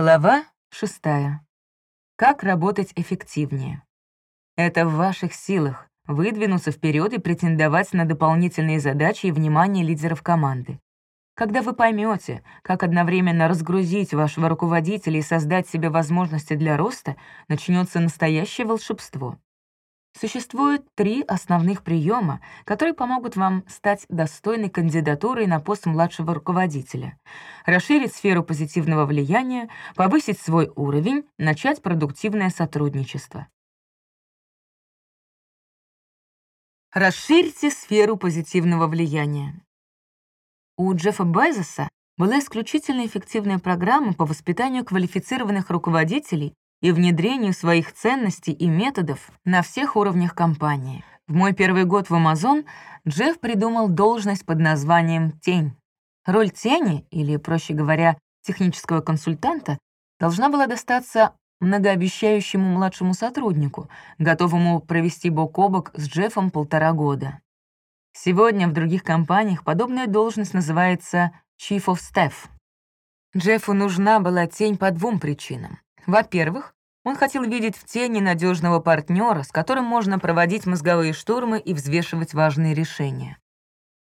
Глава 6. Как работать эффективнее? Это в ваших силах — выдвинуться вперед и претендовать на дополнительные задачи и внимание лидеров команды. Когда вы поймете, как одновременно разгрузить вашего руководителя и создать себе возможности для роста, начнется настоящее волшебство. Существует три основных приема, которые помогут вам стать достойной кандидатурой на пост младшего руководителя, расширить сферу позитивного влияния, повысить свой уровень, начать продуктивное сотрудничество. Расширьте сферу позитивного влияния. У Джеффа Безоса была исключительно эффективная программа по воспитанию квалифицированных руководителей и внедрению своих ценностей и методов на всех уровнях компании. В мой первый год в Amazon Джефф придумал должность под названием «Тень». Роль тени, или, проще говоря, технического консультанта, должна была достаться многообещающему младшему сотруднику, готовому провести бок о бок с Джеффом полтора года. Сегодня в других компаниях подобная должность называется Chief of Staff. Джеффу нужна была тень по двум причинам. Во-первых, он хотел видеть в тени надежного партнера, с которым можно проводить мозговые штурмы и взвешивать важные решения.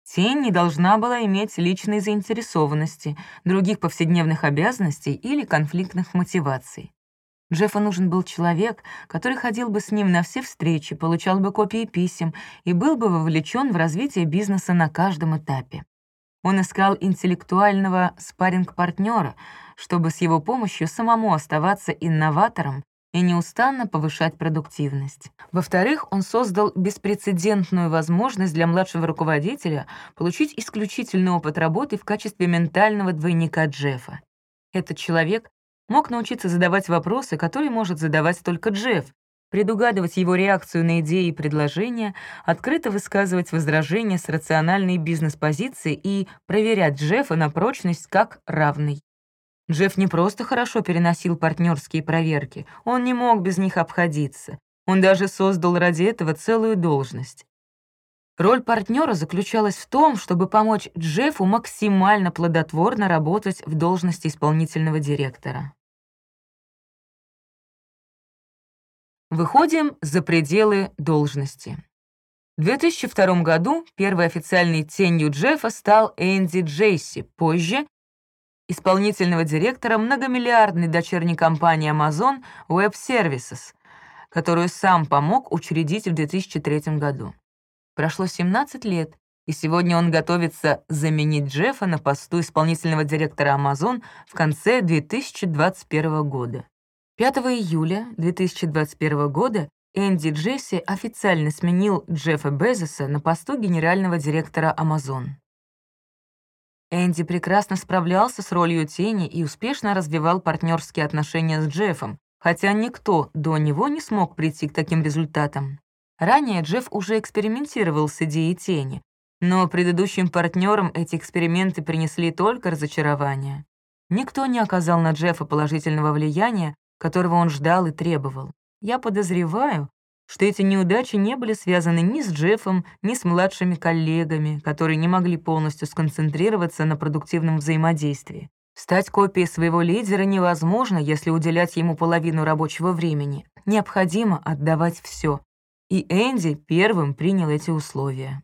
Тень не должна была иметь личной заинтересованности, других повседневных обязанностей или конфликтных мотиваций. Джеффу нужен был человек, который ходил бы с ним на все встречи, получал бы копии писем и был бы вовлечен в развитие бизнеса на каждом этапе. Он искал интеллектуального спарринг-партнера, чтобы с его помощью самому оставаться инноватором и неустанно повышать продуктивность. Во-вторых, он создал беспрецедентную возможность для младшего руководителя получить исключительный опыт работы в качестве ментального двойника Джеффа. Этот человек мог научиться задавать вопросы, которые может задавать только Джефф, предугадывать его реакцию на идеи и предложения, открыто высказывать возражения с рациональной бизнес-позиции и проверять Джеффа на прочность как равный. Джефф не просто хорошо переносил партнерские проверки, он не мог без них обходиться. Он даже создал ради этого целую должность. Роль партнера заключалась в том, чтобы помочь Джеффу максимально плодотворно работать в должности исполнительного директора. Выходим за пределы должности. В 2002 году первой официальной тенью Джеффа стал Энди Джейси, позже исполнительного директора многомиллиардной дочерней компании Amazon Web Services, которую сам помог учредить в 2003 году. Прошло 17 лет, и сегодня он готовится заменить Джеффа на посту исполнительного директора Amazon в конце 2021 года. 5 июля 2021 года Энди Джесси официально сменил Джеффа Безоса на посту генерального директора Amazon. Энди прекрасно справлялся с ролью тени и успешно развивал партнерские отношения с Джеффом, хотя никто до него не смог прийти к таким результатам. Ранее Джефф уже экспериментировал с идеей тени, но предыдущим партнерам эти эксперименты принесли только разочарование. Никто не оказал на Джеффа положительного влияния, которого он ждал и требовал. Я подозреваю, что эти неудачи не были связаны ни с Джеффом, ни с младшими коллегами, которые не могли полностью сконцентрироваться на продуктивном взаимодействии. Стать копией своего лидера невозможно, если уделять ему половину рабочего времени. Необходимо отдавать все. И Энди первым принял эти условия.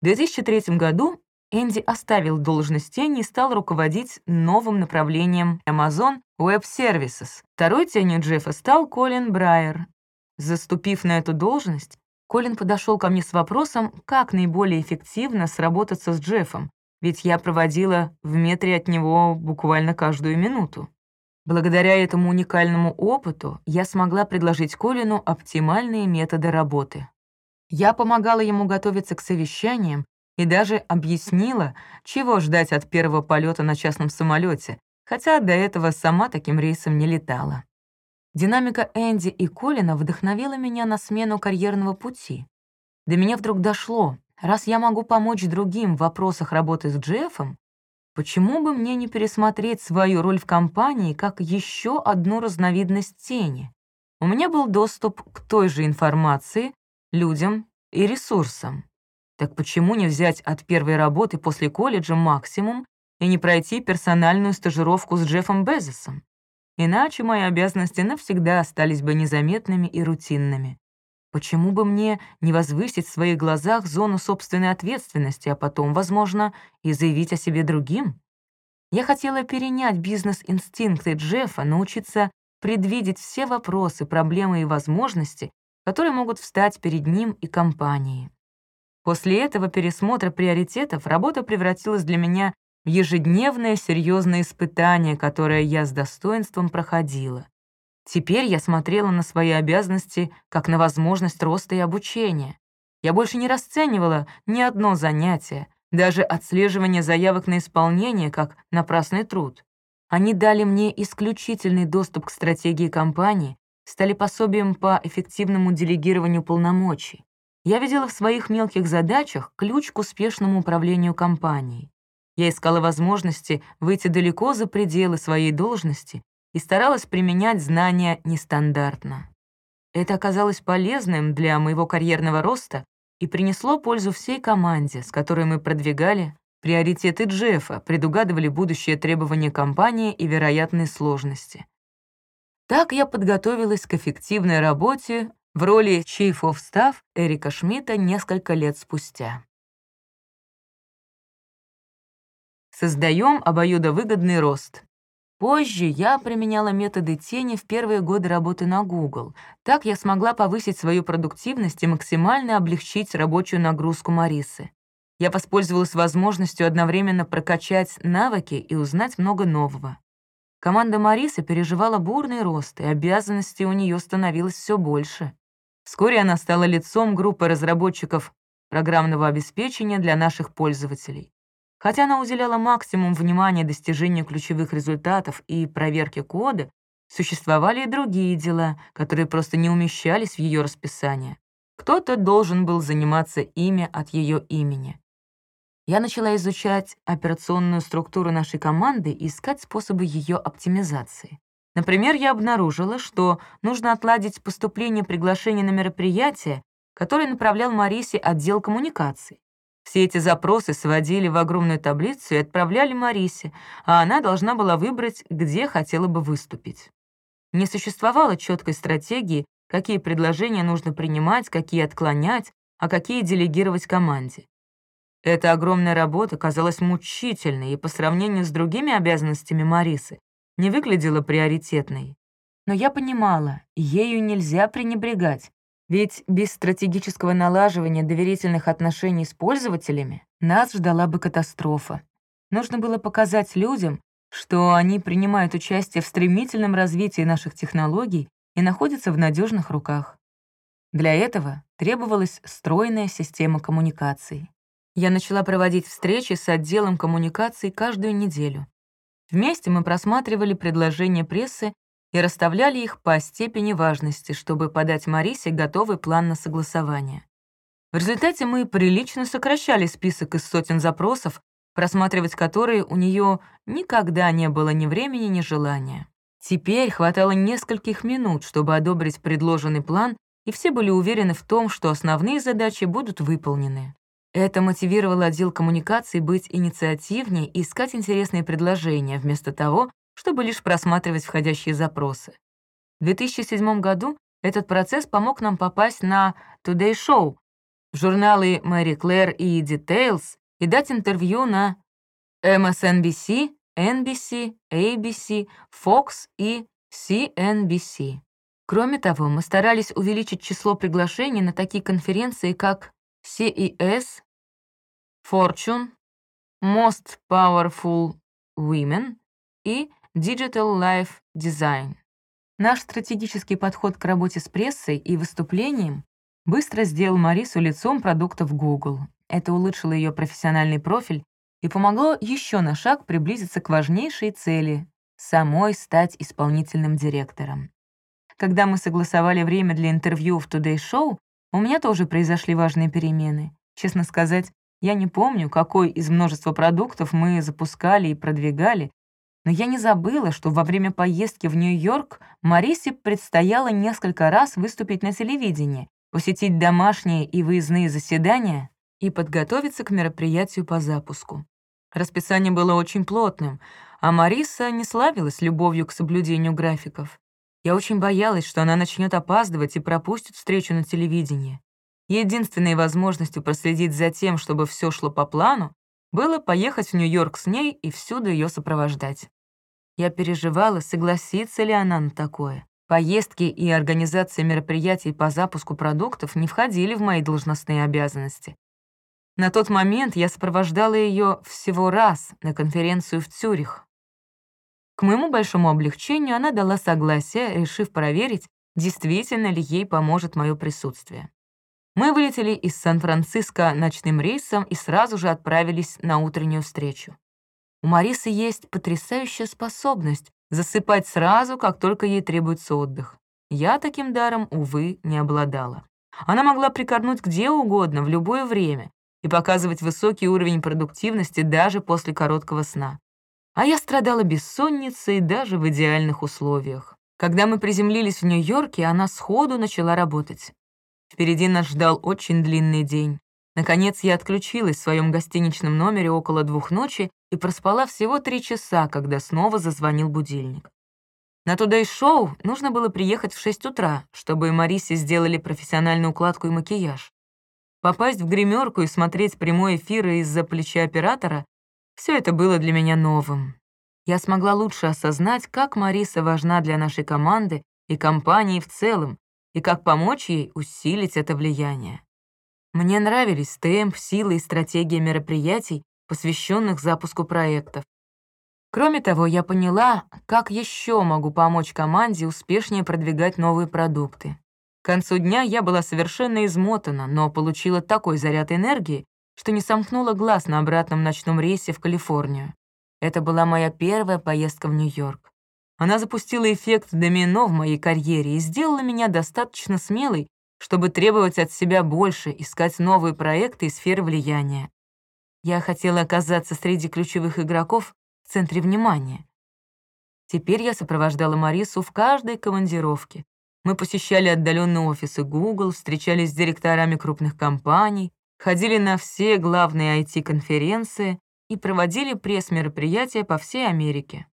В 2003 году Энди оставил должность тени и стал руководить новым направлением Amazon Web Services. Второй тенью Джеффа стал Колин Брайер. Заступив на эту должность, Колин подошел ко мне с вопросом, как наиболее эффективно сработаться с Джеффом, ведь я проводила в метре от него буквально каждую минуту. Благодаря этому уникальному опыту я смогла предложить Колину оптимальные методы работы. Я помогала ему готовиться к совещаниям и даже объяснила, чего ждать от первого полета на частном самолете, хотя до этого сама таким рейсом не летала. Динамика Энди и Колина вдохновила меня на смену карьерного пути. До меня вдруг дошло, раз я могу помочь другим в вопросах работы с Джеффом, почему бы мне не пересмотреть свою роль в компании как еще одну разновидность тени? У меня был доступ к той же информации, людям и ресурсам. Так почему не взять от первой работы после колледжа максимум и не пройти персональную стажировку с Джеффом Безосом? иначе мои обязанности навсегда остались бы незаметными и рутинными. Почему бы мне не возвысить в своих глазах зону собственной ответственности, а потом, возможно, и заявить о себе другим? Я хотела перенять бизнес-инстинкты Джеффа, научиться предвидеть все вопросы, проблемы и возможности, которые могут встать перед ним и компанией. После этого пересмотра приоритетов работа превратилась для меня в ежедневное серьезное испытание, которое я с достоинством проходила. Теперь я смотрела на свои обязанности как на возможность роста и обучения. Я больше не расценивала ни одно занятие, даже отслеживание заявок на исполнение как напрасный труд. Они дали мне исключительный доступ к стратегии компании, стали пособием по эффективному делегированию полномочий. Я видела в своих мелких задачах ключ к успешному управлению компанией. Я искала возможности выйти далеко за пределы своей должности и старалась применять знания нестандартно. Это оказалось полезным для моего карьерного роста и принесло пользу всей команде, с которой мы продвигали приоритеты Джеффа, предугадывали будущие требования компании и вероятные сложности. Так я подготовилась к эффективной работе в роли Chief of Staff Эрика Шмидта несколько лет спустя. Создаем обоюдовыгодный рост. Позже я применяла методы тени в первые годы работы на Google. Так я смогла повысить свою продуктивность и максимально облегчить рабочую нагрузку Марисы. Я воспользовалась возможностью одновременно прокачать навыки и узнать много нового. Команда Марисы переживала бурный рост, и обязанностей у нее становилось все больше. Вскоре она стала лицом группы разработчиков программного обеспечения для наших пользователей. Хотя она уделяла максимум внимания достижению ключевых результатов и проверке кода, существовали и другие дела, которые просто не умещались в ее расписание. Кто-то должен был заниматься ими от ее имени. Я начала изучать операционную структуру нашей команды и искать способы ее оптимизации. Например, я обнаружила, что нужно отладить поступление приглашений на мероприятие, которое направлял Марисе отдел коммуникаций. Все эти запросы сводили в огромную таблицу и отправляли Марисе, а она должна была выбрать, где хотела бы выступить. Не существовало четкой стратегии, какие предложения нужно принимать, какие отклонять, а какие делегировать команде. Эта огромная работа казалась мучительной и по сравнению с другими обязанностями Марисы не выглядела приоритетной. Но я понимала, ею нельзя пренебрегать, ведь без стратегического налаживания доверительных отношений с пользователями нас ждала бы катастрофа. Нужно было показать людям, что они принимают участие в стремительном развитии наших технологий и находятся в надежных руках. Для этого требовалась стройная система коммуникаций. Я начала проводить встречи с отделом коммуникаций каждую неделю. Вместе мы просматривали предложения прессы и расставляли их по степени важности, чтобы подать Марисе готовый план на согласование. В результате мы прилично сокращали список из сотен запросов, просматривать которые у нее никогда не было ни времени, ни желания. Теперь хватало нескольких минут, чтобы одобрить предложенный план, и все были уверены в том, что основные задачи будут выполнены. Это мотивировало отдел коммуникаций быть инициативнее и искать интересные предложения, вместо того, чтобы лишь просматривать входящие запросы. В 2007 году этот процесс помог нам попасть на Today Show, журналы Мэри Клэр и Details и дать интервью на MSNBC, NBC, ABC, Fox и CNBC. Кроме того, мы старались увеличить число приглашений на такие конференции, как CES, Fortune, Most Powerful Women и Digital Life Design. Наш стратегический подход к работе с прессой и выступлением быстро сделал Марису лицом продуктов Google. Это улучшило ее профессиональный профиль и помогло еще на шаг приблизиться к важнейшей цели — самой стать исполнительным директором. Когда мы согласовали время для интервью в Today Show, у меня тоже произошли важные перемены. Честно сказать, я не помню, какой из множества продуктов мы запускали и продвигали, но я не забыла, что во время поездки в Нью-Йорк Марисе предстояло несколько раз выступить на телевидении, посетить домашние и выездные заседания и подготовиться к мероприятию по запуску. Расписание было очень плотным, А Мариса не славилась любовью к соблюдению графиков. Я очень боялась, что она начнет опаздывать и пропустит встречу на телевидении. Единственной возможностью проследить за тем, чтобы все шло по плану, было поехать в Нью-Йорк с ней и всюду ее сопровождать. Я переживала, согласится ли она на такое. Поездки и организация мероприятий по запуску продуктов не входили в мои должностные обязанности. На тот момент я сопровождала ее всего раз на конференцию в Цюрих. К моему большому облегчению она дала согласие, решив проверить, действительно ли ей поможет мое присутствие. Мы вылетели из Сан-Франциско ночным рейсом и сразу же отправились на утреннюю встречу. У Марисы есть потрясающая способность засыпать сразу, как только ей требуется отдых. Я таким даром, увы, не обладала. Она могла прикорнуть где угодно, в любое время, и показывать высокий уровень продуктивности даже после короткого сна. А я страдала бессонницей даже в идеальных условиях. Когда мы приземлились в Нью-Йорке, она сходу начала работать. Впереди нас ждал очень длинный день. Наконец я отключилась в своем гостиничном номере около двух ночи и проспала всего три часа, когда снова зазвонил будильник. На тудей-шоу нужно было приехать в 6 утра, чтобы Марисе сделали профессиональную укладку и макияж. Попасть в гримерку и смотреть прямой эфир из-за плеча оператора — все это было для меня новым. Я смогла лучше осознать, как Мариса важна для нашей команды и компании в целом, и как помочь ей усилить это влияние. Мне нравились темп, сила и стратегия мероприятий, посвященных запуску проектов. Кроме того, я поняла, как еще могу помочь команде успешнее продвигать новые продукты. К концу дня я была совершенно измотана, но получила такой заряд энергии, что не сомкнула глаз на обратном ночном рейсе в Калифорнию. Это была моя первая поездка в Нью-Йорк. Она запустила эффект домино в моей карьере и сделала меня достаточно смелой, чтобы требовать от себя больше, искать новые проекты и сферы влияния. Я хотела оказаться среди ключевых игроков в центре внимания. Теперь я сопровождала Марису в каждой командировке. Мы посещали отдаленные офисы Google, встречались с директорами крупных компаний, ходили на все главные IT-конференции и проводили пресс-мероприятия по всей Америке.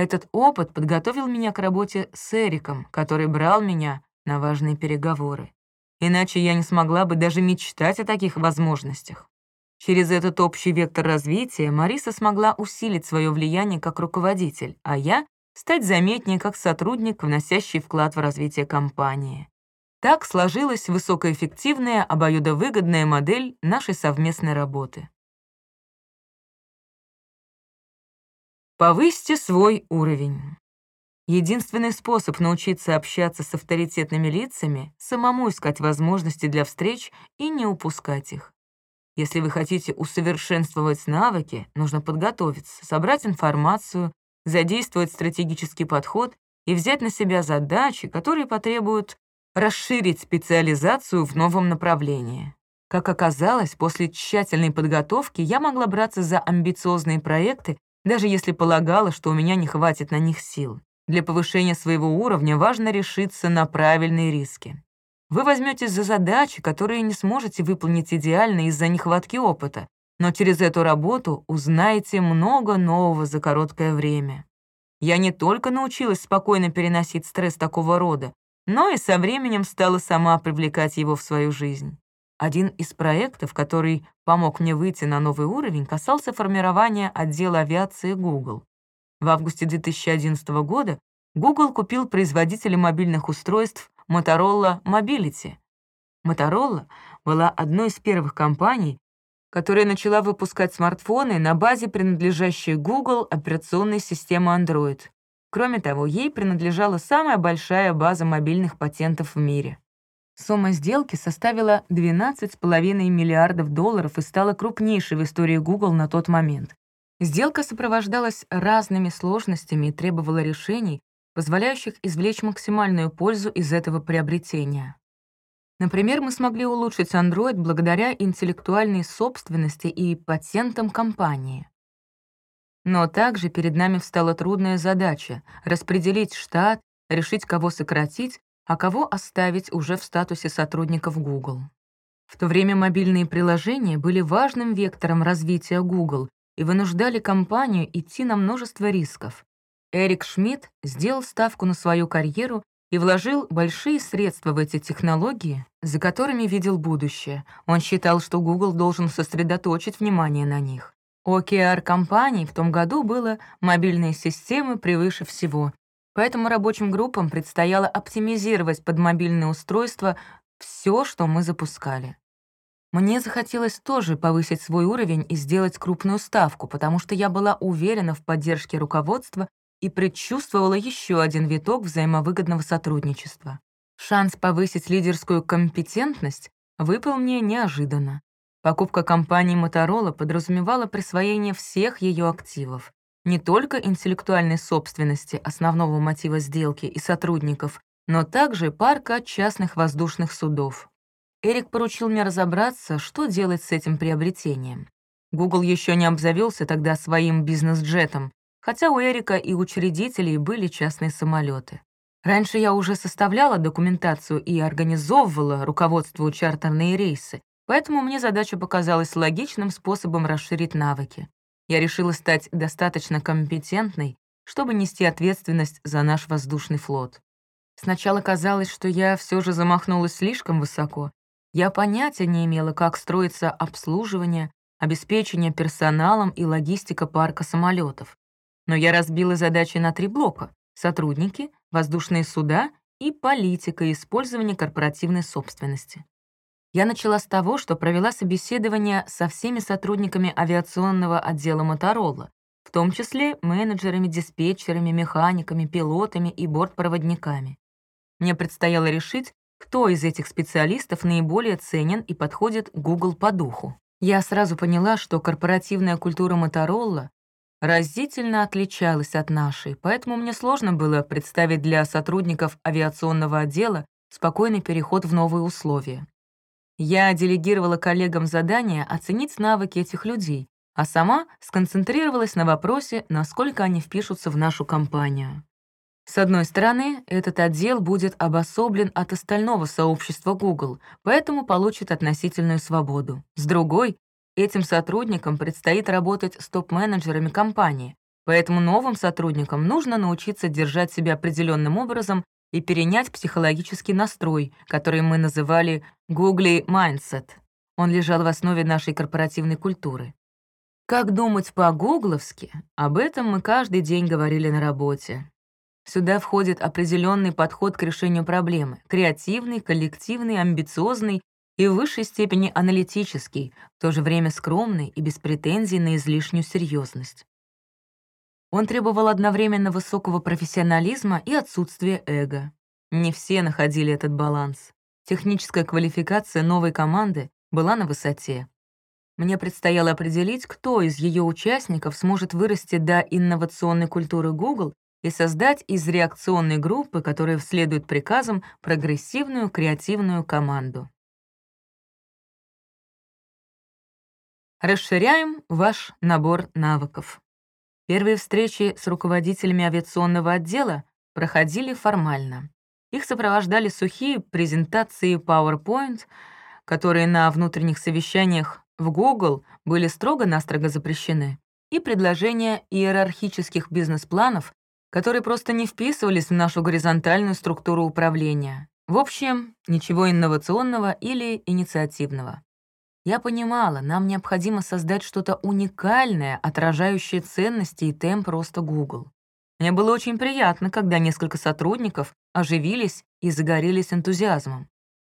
Этот опыт подготовил меня к работе с Эриком, который брал меня на важные переговоры. Иначе я не смогла бы даже мечтать о таких возможностях. Через этот общий вектор развития Мариса смогла усилить свое влияние как руководитель, а я — стать заметнее как сотрудник, вносящий вклад в развитие компании. Так сложилась высокоэффективная, обоюдовыгодная модель нашей совместной работы. Повысьте свой уровень. Единственный способ научиться общаться с авторитетными лицами — самому искать возможности для встреч и не упускать их. Если вы хотите усовершенствовать навыки, нужно подготовиться, собрать информацию, задействовать стратегический подход и взять на себя задачи, которые потребуют расширить специализацию в новом направлении. Как оказалось, после тщательной подготовки я могла браться за амбициозные проекты даже если полагала, что у меня не хватит на них сил. Для повышения своего уровня важно решиться на правильные риски. Вы возьметесь за задачи, которые не сможете выполнить идеально из-за нехватки опыта, но через эту работу узнаете много нового за короткое время. Я не только научилась спокойно переносить стресс такого рода, но и со временем стала сама привлекать его в свою жизнь. Один из проектов, который помог мне выйти на новый уровень, касался формирования отдела авиации Google. В августе 2011 года Google купил производителя мобильных устройств Motorola Mobility. Motorola была одной из первых компаний, которая начала выпускать смартфоны на базе принадлежащей Google операционной системы Android. Кроме того, ей принадлежала самая большая база мобильных патентов в мире. Сумма сделки составила 12,5 миллиардов долларов и стала крупнейшей в истории Google на тот момент. Сделка сопровождалась разными сложностями и требовала решений, позволяющих извлечь максимальную пользу из этого приобретения. Например, мы смогли улучшить Android благодаря интеллектуальной собственности и патентам компании. Но также перед нами встала трудная задача — распределить штат, решить, кого сократить а кого оставить уже в статусе сотрудников Google. В то время мобильные приложения были важным вектором развития Google, и вынуждали компанию идти на множество рисков. Эрик Шмидт сделал ставку на свою карьеру и вложил большие средства в эти технологии, за которыми видел будущее. Он считал, что Google должен сосредоточить внимание на них. У OKR-компаний в том году было мобильные системы превыше всего, поэтому рабочим группам предстояло оптимизировать под мобильные устройства все, что мы запускали. Мне захотелось тоже повысить свой уровень и сделать крупную ставку, потому что я была уверена в поддержке руководства и предчувствовала еще один виток взаимовыгодного сотрудничества. Шанс повысить лидерскую компетентность выпал мне неожиданно. Покупка компании Motorola подразумевала присвоение всех ее активов, не только интеллектуальной собственности, основного мотива сделки и сотрудников, но также парка частных воздушных судов. Эрик поручил мне разобраться, что делать с этим приобретением. Google еще не обзавелся тогда своим бизнес-джетом, хотя у Эрика и учредителей были частные самолеты. Раньше я уже составляла документацию и организовывала руководству чартерные рейсы, поэтому мне задача показалась логичным способом расширить навыки. Я решила стать достаточно компетентной, чтобы нести ответственность за наш воздушный флот. Сначала казалось, что я все же замахнулась слишком высоко. Я понятия не имела, как строится обслуживание, обеспечение персоналом и логистика парка самолетов. Но я разбила задачи на три блока — сотрудники, воздушные суда и политика использования корпоративной собственности. Я начала с того, что провела собеседование со всеми сотрудниками авиационного отдела Моторола, в том числе менеджерами, диспетчерами, механиками, пилотами и бортпроводниками. Мне предстояло решить, кто из этих специалистов наиболее ценен и подходит Google по духу. Я сразу поняла, что корпоративная культура Моторола разительно отличалась от нашей, поэтому мне сложно было представить для сотрудников авиационного отдела спокойный переход в новые условия. Я делегировала коллегам задание оценить навыки этих людей, а сама сконцентрировалась на вопросе, насколько они впишутся в нашу компанию. С одной стороны, этот отдел будет обособлен от остального сообщества Google, поэтому получит относительную свободу. С другой, Этим сотрудникам предстоит работать с топ-менеджерами компании, поэтому новым сотрудникам нужно научиться держать себя определенным образом и перенять психологический настрой, который мы называли «Googly Mindset». Он лежал в основе нашей корпоративной культуры. Как думать по-гугловски, об этом мы каждый день говорили на работе. Сюда входит определенный подход к решению проблемы, креативный, коллективный, амбициозный и в высшей степени аналитический, в то же время скромный и без претензий на излишнюю серьезность. Он требовал одновременно высокого профессионализма и отсутствия эго. Не все находили этот баланс. Техническая квалификация новой команды была на высоте. Мне предстояло определить, кто из ее участников сможет вырасти до инновационной культуры Google и создать из реакционной группы, которая следует приказам, прогрессивную креативную команду. Расширяем ваш набор навыков. Первые встречи с руководителями авиационного отдела проходили формально. Их сопровождали сухие презентации PowerPoint, которые на внутренних совещаниях в Google были строго-настрого запрещены, и предложения иерархических бизнес-планов, которые просто не вписывались в нашу горизонтальную структуру управления. В общем, ничего инновационного или инициативного. Я понимала, нам необходимо создать что-то уникальное, отражающее ценности и темп роста Google. Мне было очень приятно, когда несколько сотрудников оживились и загорелись энтузиазмом.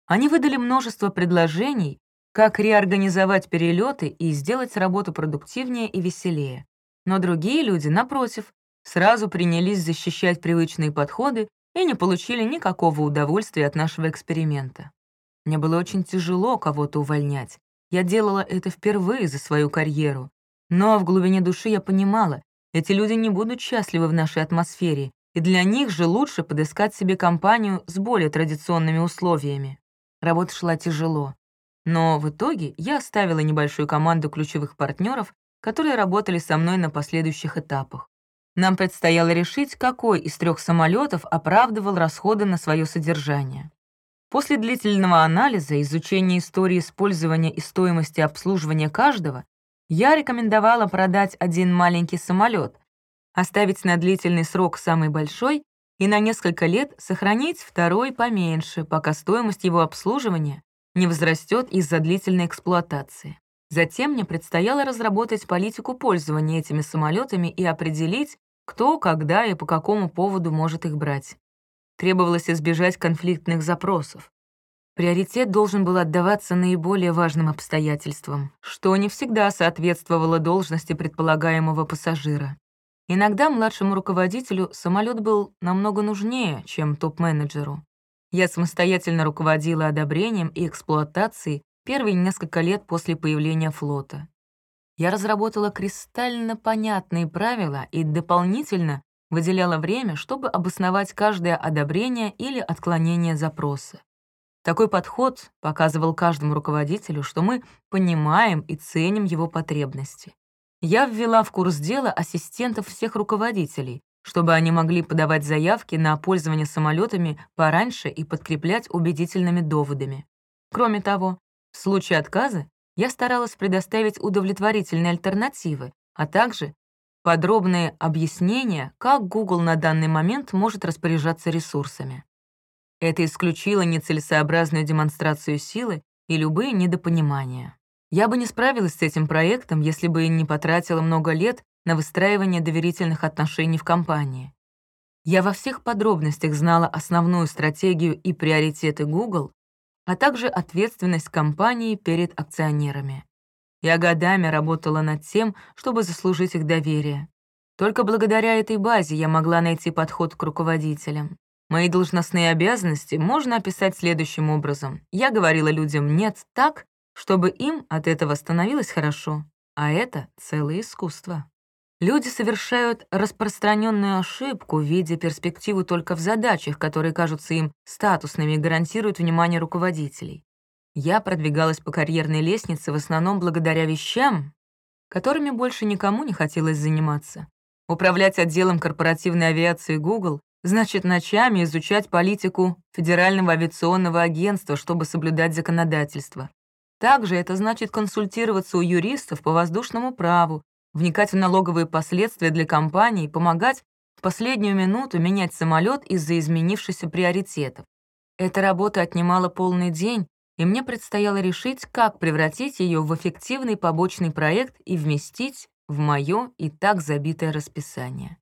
Они выдали множество предложений, как реорганизовать перелеты и сделать работу продуктивнее и веселее. Но другие люди, напротив, сразу принялись защищать привычные подходы и не получили никакого удовольствия от нашего эксперимента. Мне было очень тяжело кого-то увольнять, я делала это впервые за свою карьеру. Но в глубине души я понимала, эти люди не будут счастливы в нашей атмосфере, и для них же лучше подыскать себе компанию с более традиционными условиями. Работа шла тяжело. Но в итоге я оставила небольшую команду ключевых партнеров, которые работали со мной на последующих этапах. Нам предстояло решить, какой из трех самолетов оправдывал расходы на свое содержание. После длительного анализа, изучения истории использования и стоимости обслуживания каждого, Я рекомендовала продать один маленький самолет, оставить на длительный срок самый большой и на несколько лет сохранить второй поменьше, пока стоимость его обслуживания не возрастет из-за длительной эксплуатации. Затем мне предстояло разработать политику пользования этими самолетами и определить, кто, когда и по какому поводу может их брать. Требовалось избежать конфликтных запросов. Приоритет должен был отдаваться наиболее важным обстоятельствам, что не всегда соответствовало должности предполагаемого пассажира. Иногда младшему руководителю самолет был намного нужнее, чем топ-менеджеру. Я самостоятельно руководила одобрением и эксплуатацией первые несколько лет после появления флота. Я разработала кристально понятные правила и дополнительно выделяла время, чтобы обосновать каждое одобрение или отклонение запроса. Такой подход показывал каждому руководителю, что мы понимаем и ценим его потребности. Я ввела в курс дела ассистентов всех руководителей, чтобы они могли подавать заявки на пользование самолетами пораньше и подкреплять убедительными доводами. Кроме того, в случае отказа я старалась предоставить удовлетворительные альтернативы, а также подробные объяснения, как Google на данный момент может распоряжаться ресурсами. Это исключило нецелесообразную демонстрацию силы и любые недопонимания. Я бы не справилась с этим проектом, если бы не потратила много лет на выстраивание доверительных отношений в компании. Я во всех подробностях знала основную стратегию и приоритеты Google, а также ответственность компании перед акционерами. Я годами работала над тем, чтобы заслужить их доверие. Только благодаря этой базе я могла найти подход к руководителям. Мои должностные обязанности можно описать следующим образом. Я говорила людям «нет» так, чтобы им от этого становилось хорошо, а это целое искусство. Люди совершают распространенную ошибку, видя перспективу только в задачах, которые кажутся им статусными и гарантируют внимание руководителей. Я продвигалась по карьерной лестнице в основном благодаря вещам, которыми больше никому не хотелось заниматься. Управлять отделом корпоративной авиации Google значит ночами изучать политику Федерального авиационного агентства, чтобы соблюдать законодательство. Также это значит консультироваться у юристов по воздушному праву, вникать в налоговые последствия для компании, помогать в последнюю минуту менять самолет из-за изменившихся приоритетов. Эта работа отнимала полный день, и мне предстояло решить, как превратить ее в эффективный побочный проект и вместить в мое и так забитое расписание.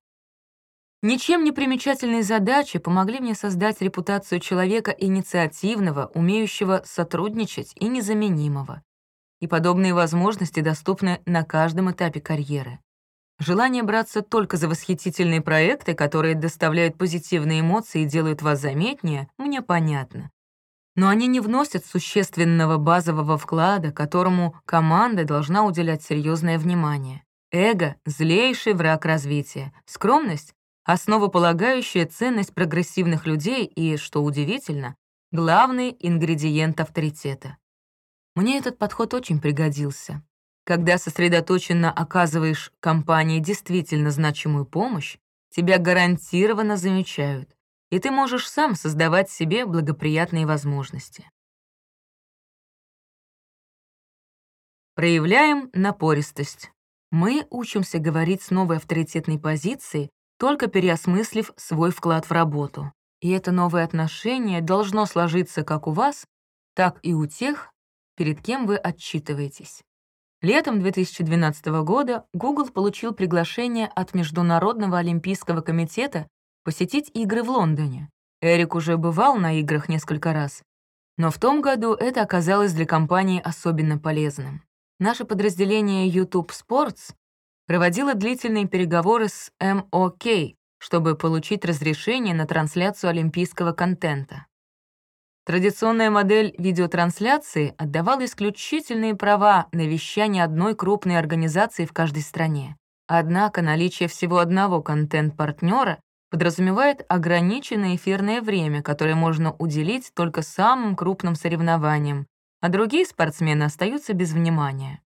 Ничем не примечательные задачи помогли мне создать репутацию человека инициативного, умеющего сотрудничать и незаменимого и подобные возможности доступны на каждом этапе карьеры. Желание браться только за восхитительные проекты, которые доставляют позитивные эмоции и делают вас заметнее, мне понятно. Но они не вносят существенного базового вклада, которому команда должна уделять серьезное внимание. Эго — злейший враг развития. Скромность — основополагающая ценность прогрессивных людей и, что удивительно, главный ингредиент авторитета. Мне этот подход очень пригодился. Когда сосредоточенно оказываешь компании действительно значимую помощь, тебя гарантированно замечают, и ты можешь сам создавать себе благоприятные возможности. Проявляем напористость. Мы учимся говорить с новой авторитетной позиции, только переосмыслив свой вклад в работу. И это новое отношение должно сложиться как у вас, так и у тех, перед кем вы отчитываетесь. Летом 2012 года Google получил приглашение от Международного олимпийского комитета посетить игры в Лондоне. Эрик уже бывал на играх несколько раз, но в том году это оказалось для компании особенно полезным. Наше подразделение YouTube Sports проводило длительные переговоры с MOK, чтобы получить разрешение на трансляцию олимпийского контента. Традиционная модель видеотрансляции отдавала исключительные права на вещание одной крупной организации в каждой стране. Однако наличие всего одного контент-партнера подразумевает ограниченное эфирное время, которое можно уделить только самым крупным соревнованиям, а другие спортсмены остаются без внимания.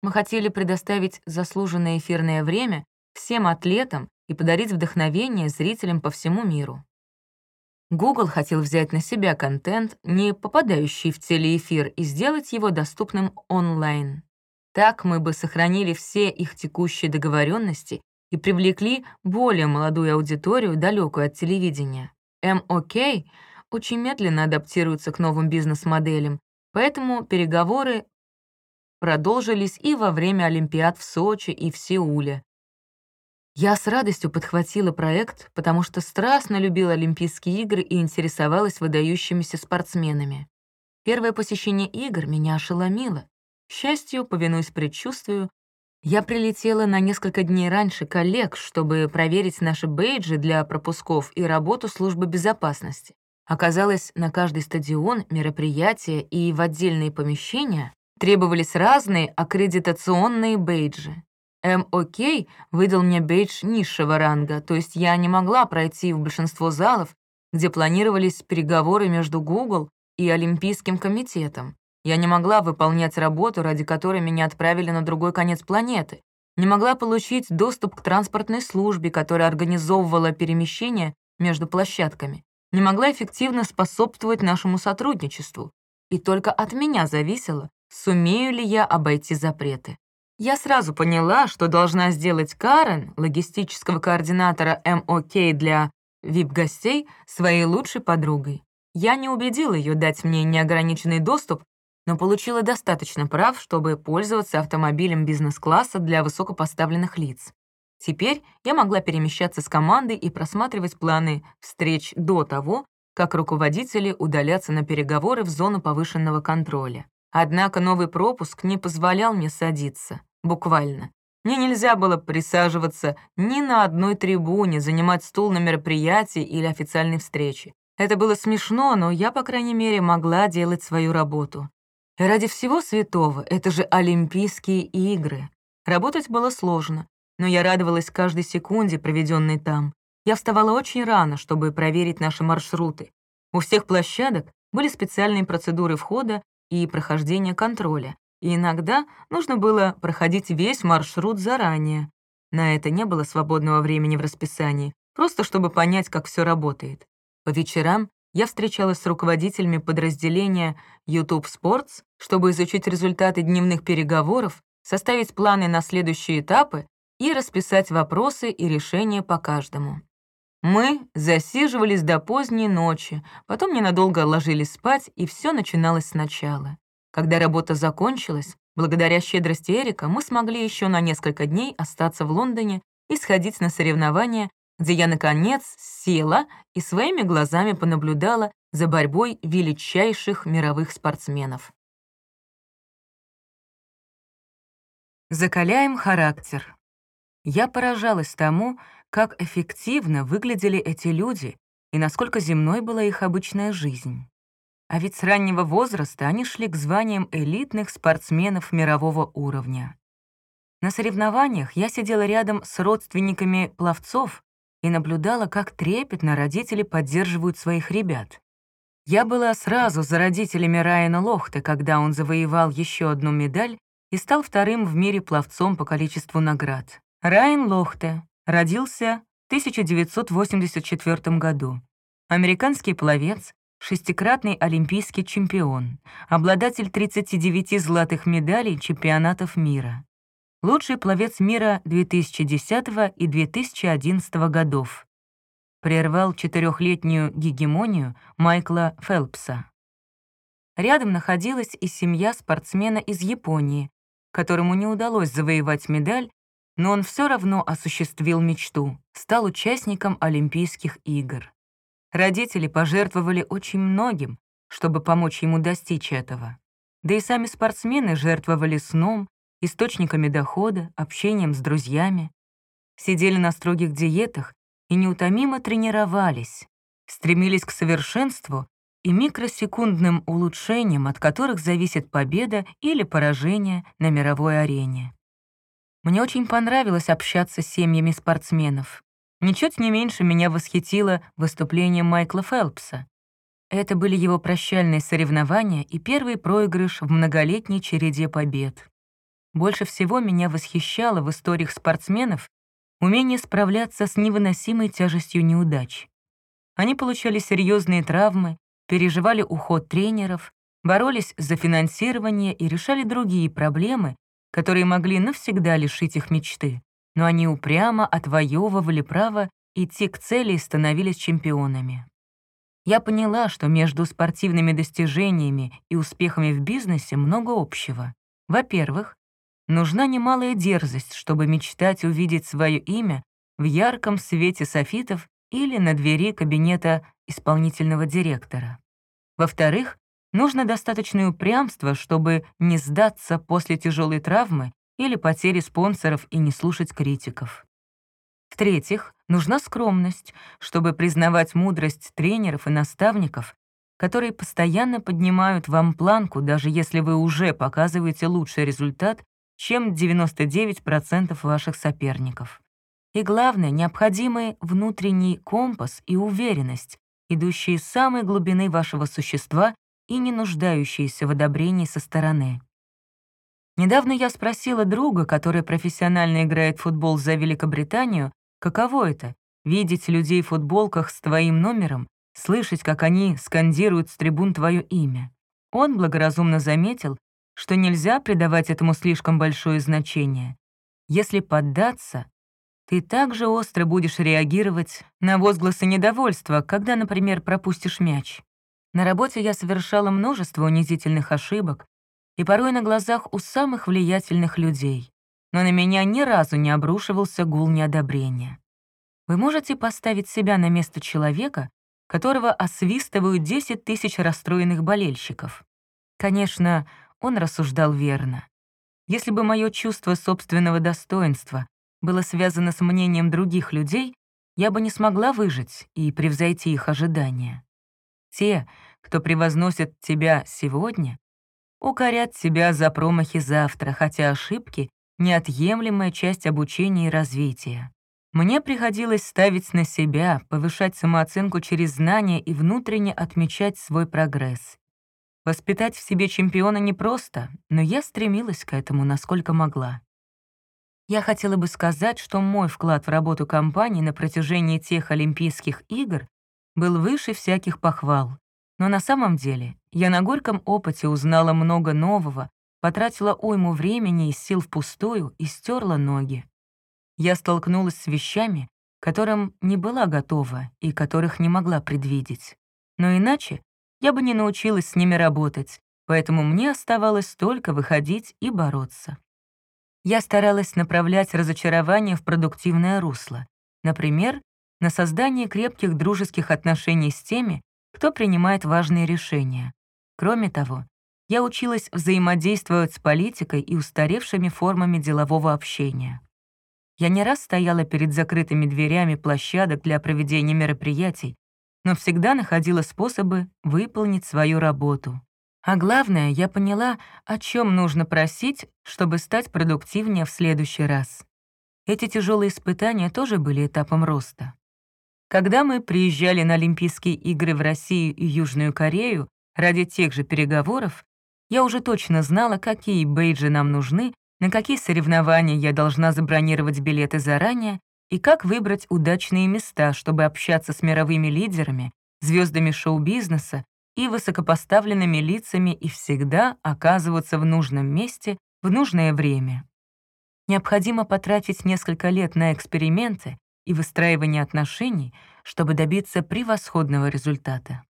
Мы хотели предоставить заслуженное эфирное время всем атлетам и подарить вдохновение зрителям по всему миру. Google хотел взять на себя контент, не попадающий в телеэфир, и сделать его доступным онлайн. Так мы бы сохранили все их текущие договоренности и привлекли более молодую аудиторию, далекую от телевидения. МОК очень медленно адаптируется к новым бизнес-моделям, поэтому переговоры продолжились и во время Олимпиад в Сочи и в Сеуле. Я с радостью подхватила проект, потому что страстно любила Олимпийские игры и интересовалась выдающимися спортсменами. Первое посещение игр меня ошеломило. К счастью, повинуясь предчувствию, я прилетела на несколько дней раньше коллег, чтобы проверить наши бейджи для пропусков и работу службы безопасности. Оказалось, на каждый стадион, мероприятие и в отдельные помещения требовались разные аккредитационные бейджи. МОК выдал мне бейдж низшего ранга, то есть я не могла пройти в большинство залов, где планировались переговоры между Google и Олимпийским комитетом. Я не могла выполнять работу, ради которой меня отправили на другой конец планеты. Не могла получить доступ к транспортной службе, которая организовывала перемещение между площадками. Не могла эффективно способствовать нашему сотрудничеству. И только от меня зависело, сумею ли я обойти запреты. Я сразу поняла, что должна сделать Карен, логистического координатора МОК для VIP-гостей, своей лучшей подругой. Я не убедила ее дать мне неограниченный доступ, но получила достаточно прав, чтобы пользоваться автомобилем бизнес-класса для высокопоставленных лиц. Теперь я могла перемещаться с командой и просматривать планы встреч до того, как руководители удалятся на переговоры в зону повышенного контроля. Однако новый пропуск не позволял мне садиться, буквально. Мне нельзя было присаживаться ни на одной трибуне, занимать стул на мероприятии или официальной встрече. Это было смешно, но я, по крайней мере, могла делать свою работу. Ради всего святого, это же Олимпийские игры. Работать было сложно, но я радовалась каждой секунде, проведенной там. Я вставала очень рано, чтобы проверить наши маршруты. У всех площадок были специальные процедуры входа и прохождения контроля, и иногда нужно было проходить весь маршрут заранее. На это не было свободного времени в расписании, просто чтобы понять, как все работает. По вечерам я встречалась с руководителями подразделения YouTube Sports, чтобы изучить результаты дневных переговоров, составить планы на следующие этапы и расписать вопросы и решения по каждому. Мы засиживались до поздней ночи, потом ненадолго ложились спать, и все начиналось сначала. Когда работа закончилась, благодаря щедрости Эрика, мы смогли еще на несколько дней остаться в Лондоне и сходить на соревнования, где я, наконец, села и своими глазами понаблюдала за борьбой величайших мировых спортсменов. Закаляем характер. Я поражалась тому, как эффективно выглядели эти люди и насколько земной была их обычная жизнь. А ведь с раннего возраста они шли к званиям элитных спортсменов мирового уровня. На соревнованиях я сидела рядом с родственниками пловцов и наблюдала, как трепетно родители поддерживают своих ребят. Я была сразу за родителями Райана Лохта, когда он завоевал еще одну медаль и стал вторым в мире пловцом по количеству наград. Райан Лохте родился в 1984 году. Американский пловец, шестикратный олимпийский чемпион, обладатель 39 золотых медалей чемпионатов мира. Лучший пловец мира 2010 и 2011 годов. Прервал четырехлетнюю гегемонию Майкла Фелпса. Рядом находилась и семья спортсмена из Японии, которому не удалось завоевать медаль, но он все равно осуществил мечту, стал участником Олимпийских игр. Родители пожертвовали очень многим, чтобы помочь ему достичь этого. Да и сами спортсмены жертвовали сном, источниками дохода, общением с друзьями. Сидели на строгих диетах и неутомимо тренировались, стремились к совершенству и микросекундным улучшениям, от которых зависит победа или поражение на мировой арене. Мне очень понравилось общаться с семьями спортсменов. Ничуть не меньше меня восхитило выступление Майкла Фелпса. Это были его прощальные соревнования и первый проигрыш в многолетней череде побед. Больше всего меня восхищало в историях спортсменов умение справляться с невыносимой тяжестью неудач. Они получали серьезные травмы, переживали уход тренеров, боролись за финансирование и решали другие проблемы, которые могли навсегда лишить их мечты, но они упрямо отвоевывали право идти к цели и становились чемпионами. Я поняла, что между спортивными достижениями и успехами в бизнесе много общего. Во-первых, нужна немалая дерзость, чтобы мечтать увидеть свое имя в ярком свете софитов или на двери кабинета исполнительного директора. Во-вторых, нужно достаточное упрямство, чтобы не сдаться после тяжелой травмы или потери спонсоров и не слушать критиков. В-третьих, нужна скромность, чтобы признавать мудрость тренеров и наставников, которые постоянно поднимают вам планку, даже если вы уже показываете лучший результат, чем 99% ваших соперников. И главное, необходимый внутренний компас и уверенность, идущие из самой глубины вашего существа и не нуждающиеся в одобрении со стороны. Недавно я спросила друга, который профессионально играет в футбол за Великобританию, каково это — видеть людей в футболках с твоим номером, слышать, как они скандируют с трибун твое имя. Он благоразумно заметил, что нельзя придавать этому слишком большое значение. Если поддаться, ты также остро будешь реагировать на возгласы недовольства, когда, например, пропустишь мяч. На работе я совершала множество унизительных ошибок, и порой на глазах у самых влиятельных людей, но на меня ни разу не обрушивался гул неодобрения. Вы можете поставить себя на место человека, которого освистывают 10 тысяч расстроенных болельщиков. Конечно, он рассуждал верно. Если бы мое чувство собственного достоинства было связано с мнением других людей, я бы не смогла выжить и превзойти их ожидания. Те, кто превозносит тебя сегодня, укорят тебя за промахи завтра, хотя ошибки — неотъемлемая часть обучения и развития. Мне приходилось ставить на себя, повышать самооценку через знания и внутренне отмечать свой прогресс. Воспитать в себе чемпиона непросто, но я стремилась к этому, насколько могла. Я хотела бы сказать, что мой вклад в работу компании на протяжении тех Олимпийских игр был выше всяких похвал. Но на самом деле я на горьком опыте узнала много нового, потратила уйму времени и сил впустую и стерла ноги. Я столкнулась с вещами, которым не была готова и которых не могла предвидеть. Но иначе я бы не научилась с ними работать, поэтому мне оставалось только выходить и бороться. Я старалась направлять разочарование в продуктивное русло, например, на создание крепких дружеских отношений с теми, кто принимает важные решения. Кроме того, я училась взаимодействовать с политикой и устаревшими формами делового общения. Я не раз стояла перед закрытыми дверями площадок для проведения мероприятий, но всегда находила способы выполнить свою работу. А главное, я поняла, о чем нужно просить, чтобы стать продуктивнее в следующий раз. Эти тяжелые испытания тоже были этапом роста. Когда мы приезжали на Олимпийские игры в Россию и Южную Корею ради тех же переговоров, я уже точно знала, какие бейджи нам нужны на какие соревнования я должна забронировать билеты заранее и как выбрать удачные места, чтобы общаться с мировыми лидерами, звездами шоу-бизнеса и высокопоставленными лицами и всегда оказываться в нужном месте в нужное время. Необходимо потратить несколько лет на эксперименты и выстраивание отношений, чтобы добиться превосходного результата.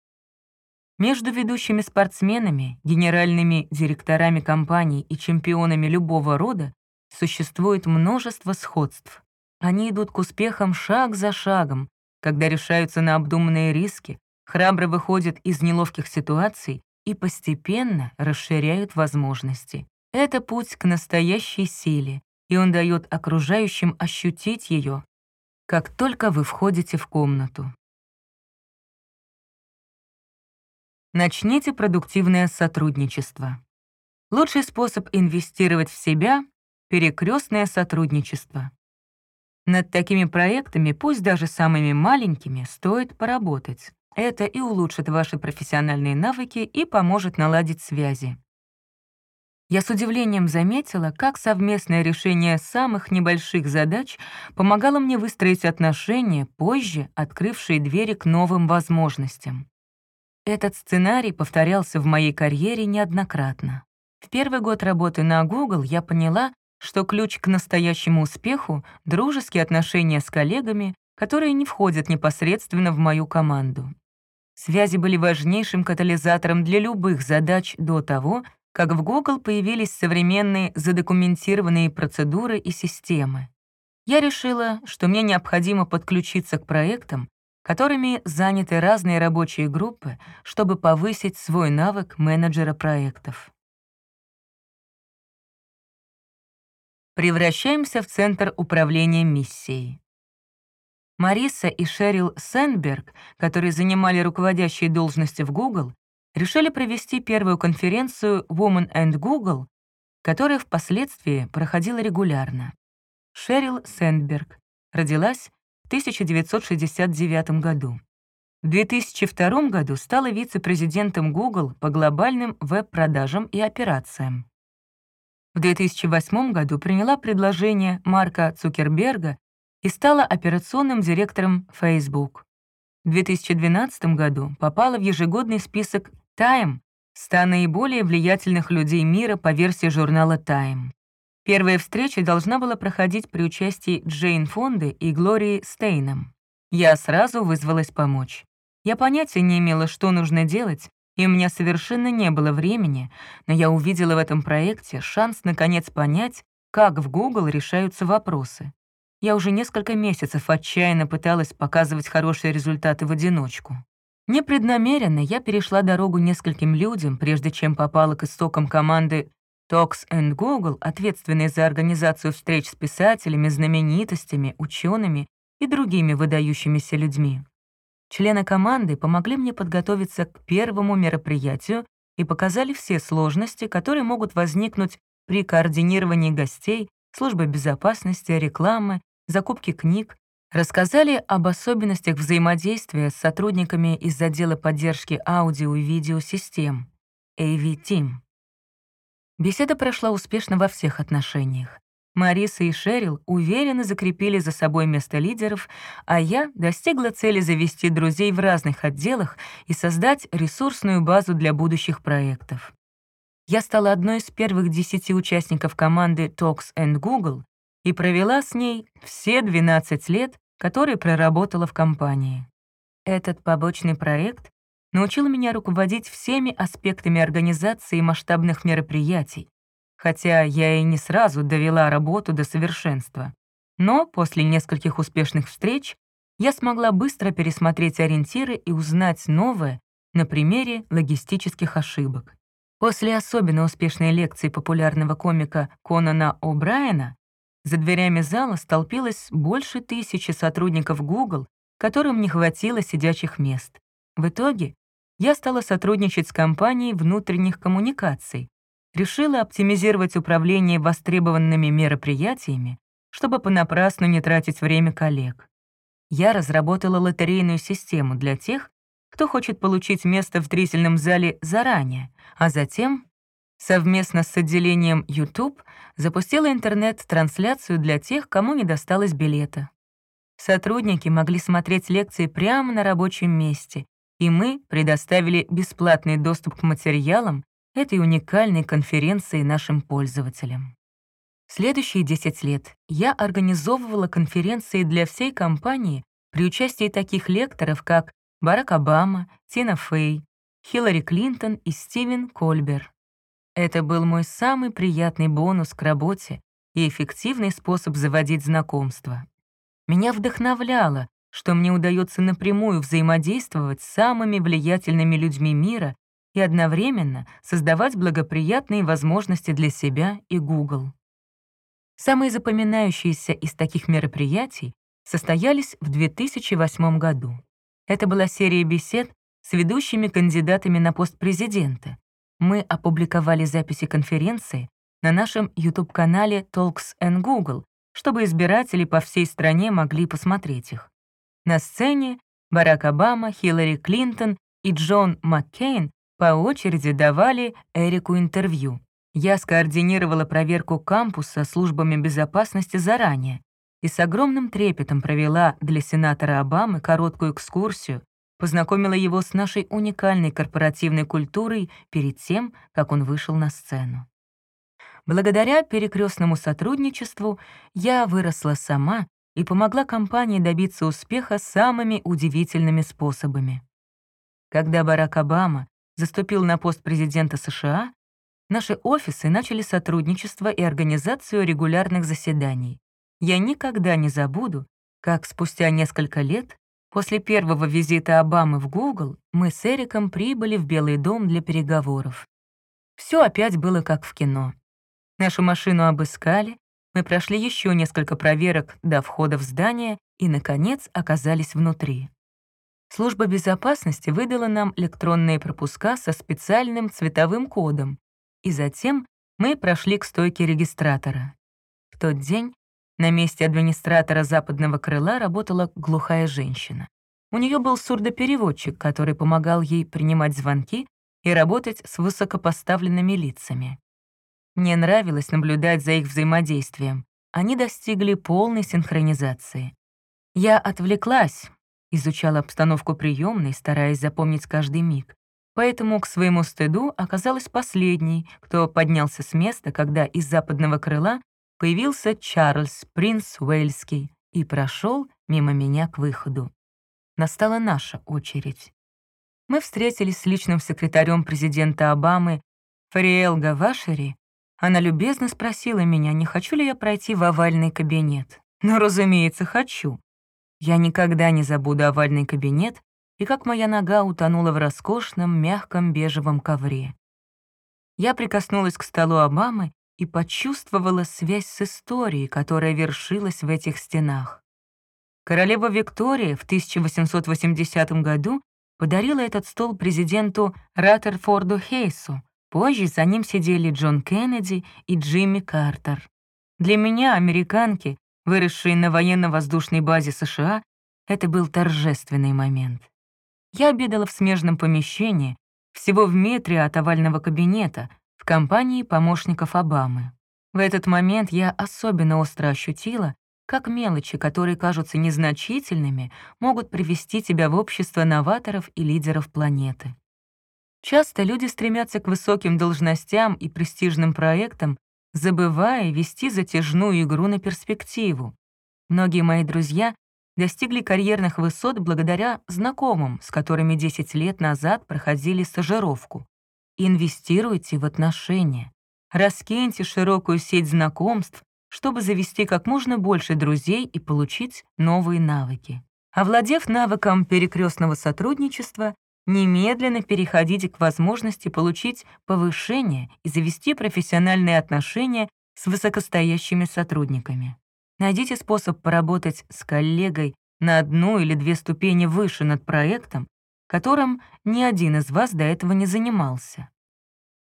Между ведущими спортсменами, генеральными директорами компаний и чемпионами любого рода существует множество сходств. Они идут к успехам шаг за шагом, когда решаются на обдуманные риски, храбро выходят из неловких ситуаций и постепенно расширяют возможности. Это путь к настоящей силе, и он дает окружающим ощутить ее, как только вы входите в комнату. Начните продуктивное сотрудничество. Лучший способ инвестировать в себя — перекрестное сотрудничество. Над такими проектами, пусть даже самыми маленькими, стоит поработать. Это и улучшит ваши профессиональные навыки и поможет наладить связи. Я с удивлением заметила, как совместное решение самых небольших задач помогало мне выстроить отношения, позже открывшие двери к новым возможностям. Этот сценарий повторялся в моей карьере неоднократно. В первый год работы на Google я поняла, что ключ к настоящему успеху — дружеские отношения с коллегами, которые не входят непосредственно в мою команду. Связи были важнейшим катализатором для любых задач до того, как в Google появились современные задокументированные процедуры и системы. Я решила, что мне необходимо подключиться к проектам, которыми заняты разные рабочие группы, чтобы повысить свой навык менеджера проектов. Превращаемся в Центр управления миссией. Мариса и Шерил Сенберг, которые занимали руководящие должности в Google, решили провести первую конференцию Women and Google, которая впоследствии проходила регулярно. Шерил Сенберг родилась 1969 году. В 2002 году стала вице-президентом Google по глобальным веб-продажам и операциям. В 2008 году приняла предложение Марка Цукерберга и стала операционным директором Facebook. В 2012 году попала в ежегодный список Time 100 наиболее влиятельных людей мира по версии журнала Time. Первая встреча должна была проходить при участии Джейн Фонды и Глории Стейном. Я сразу вызвалась помочь. Я понятия не имела, что нужно делать, и у меня совершенно не было времени, но я увидела в этом проекте шанс наконец понять, как в Google решаются вопросы. Я уже несколько месяцев отчаянно пыталась показывать хорошие результаты в одиночку. Непреднамеренно я перешла дорогу нескольким людям, прежде чем попала к истокам команды Talks and Google, ответственные за организацию встреч с писателями, знаменитостями, учеными и другими выдающимися людьми. Члены команды помогли мне подготовиться к первому мероприятию и показали все сложности, которые могут возникнуть при координировании гостей, службы безопасности, рекламы, закупки книг, рассказали об особенностях взаимодействия с сотрудниками из отдела поддержки аудио и видеосистем AV-Team. Беседа прошла успешно во всех отношениях. Мариса и Шерил уверенно закрепили за собой место лидеров, а я достигла цели завести друзей в разных отделах и создать ресурсную базу для будущих проектов. Я стала одной из первых десяти участников команды Talks and Google и провела с ней все 12 лет, которые проработала в компании. Этот побочный проект научил меня руководить всеми аспектами организации масштабных мероприятий, хотя я и не сразу довела работу до совершенства. Но после нескольких успешных встреч я смогла быстро пересмотреть ориентиры и узнать новое на примере логистических ошибок. После особенно успешной лекции популярного комика Конана О'Брайена за дверями зала столпилось больше тысячи сотрудников Google, которым не хватило сидячих мест. В итоге я стала сотрудничать с компанией внутренних коммуникаций, решила оптимизировать управление востребованными мероприятиями, чтобы понапрасну не тратить время коллег. Я разработала лотерейную систему для тех, кто хочет получить место в зрительном зале заранее, а затем совместно с отделением YouTube запустила интернет-трансляцию для тех, кому не досталось билета. Сотрудники могли смотреть лекции прямо на рабочем месте и мы предоставили бесплатный доступ к материалам этой уникальной конференции нашим пользователям. Следующие 10 лет я организовывала конференции для всей компании при участии таких лекторов, как Барак Обама, Тина Фей, Хиллари Клинтон и Стивен Кольбер. Это был мой самый приятный бонус к работе и эффективный способ заводить знакомства. Меня вдохновляло, что мне удается напрямую взаимодействовать с самыми влиятельными людьми мира и одновременно создавать благоприятные возможности для себя и Google. Самые запоминающиеся из таких мероприятий состоялись в 2008 году. Это была серия бесед с ведущими кандидатами на пост президента. Мы опубликовали записи конференции на нашем YouTube-канале Talks and Google, чтобы избиратели по всей стране могли посмотреть их. На сцене Барак Обама, Хиллари Клинтон и Джон Маккейн по очереди давали Эрику интервью. Я скоординировала проверку кампуса службами безопасности заранее и с огромным трепетом провела для сенатора Обамы короткую экскурсию, познакомила его с нашей уникальной корпоративной культурой перед тем, как он вышел на сцену. Благодаря перекрестному сотрудничеству я выросла сама и помогла компании добиться успеха самыми удивительными способами. Когда Барак Обама заступил на пост президента США, наши офисы начали сотрудничество и организацию регулярных заседаний. Я никогда не забуду, как спустя несколько лет после первого визита Обамы в Google мы с Эриком прибыли в Белый дом для переговоров. Все опять было как в кино. Нашу машину обыскали, мы прошли еще несколько проверок до входа в здание и, наконец, оказались внутри. Служба безопасности выдала нам электронные пропуска со специальным цветовым кодом, и затем мы прошли к стойке регистратора. В тот день на месте администратора западного крыла работала глухая женщина. У нее был сурдопереводчик, который помогал ей принимать звонки и работать с высокопоставленными лицами. Мне нравилось наблюдать за их взаимодействием. Они достигли полной синхронизации. Я отвлеклась, изучала обстановку приемной, стараясь запомнить каждый миг. Поэтому к своему стыду оказалась последней, кто поднялся с места, когда из западного крыла появился Чарльз, принц Уэльский, и прошел мимо меня к выходу. Настала наша очередь. Мы встретились с личным секретарем президента Обамы Фариэл Гавашери она любезно спросила меня, не хочу ли я пройти в овальный кабинет. Ну, разумеется, хочу. Я никогда не забуду овальный кабинет и как моя нога утонула в роскошном, мягком бежевом ковре. Я прикоснулась к столу Обамы и почувствовала связь с историей, которая вершилась в этих стенах. Королева Виктория в 1880 году подарила этот стол президенту Раттерфорду Хейсу, Позже за ним сидели Джон Кеннеди и Джимми Картер. Для меня, американки, выросшие на военно-воздушной базе США, это был торжественный момент. Я обедала в смежном помещении, всего в метре от овального кабинета, в компании помощников Обамы. В этот момент я особенно остро ощутила, как мелочи, которые кажутся незначительными, могут привести тебя в общество новаторов и лидеров планеты. Часто люди стремятся к высоким должностям и престижным проектам, забывая вести затяжную игру на перспективу. Многие мои друзья достигли карьерных высот благодаря знакомым, с которыми 10 лет назад проходили стажировку. Инвестируйте в отношения. Раскиньте широкую сеть знакомств, чтобы завести как можно больше друзей и получить новые навыки. Овладев навыком перекрестного сотрудничества, немедленно переходите к возможности получить повышение и завести профессиональные отношения с высокостоящими сотрудниками. Найдите способ поработать с коллегой на одну или две ступени выше над проектом, которым ни один из вас до этого не занимался.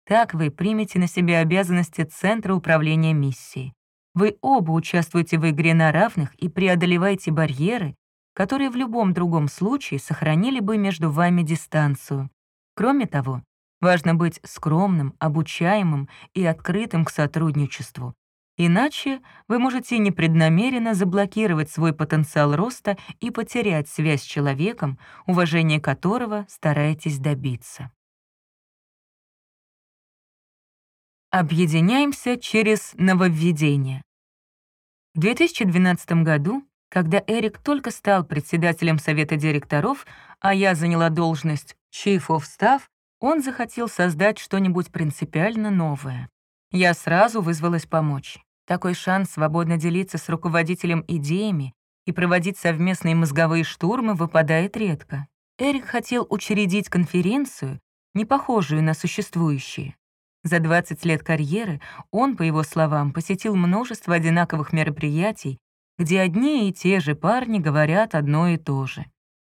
Так вы примете на себя обязанности Центра управления миссией. Вы оба участвуете в игре на равных и преодолеваете барьеры, которые в любом другом случае сохранили бы между вами дистанцию. Кроме того, важно быть скромным, обучаемым и открытым к сотрудничеству. Иначе вы можете непреднамеренно заблокировать свой потенциал роста и потерять связь с человеком, уважение которого стараетесь добиться. Объединяемся через нововведение. В 2012 году когда Эрик только стал председателем совета директоров, а я заняла должность Chief of Staff, он захотел создать что-нибудь принципиально новое. Я сразу вызвалась помочь. Такой шанс свободно делиться с руководителем идеями и проводить совместные мозговые штурмы выпадает редко. Эрик хотел учредить конференцию, не похожую на существующие. За 20 лет карьеры он, по его словам, посетил множество одинаковых мероприятий где одни и те же парни говорят одно и то же.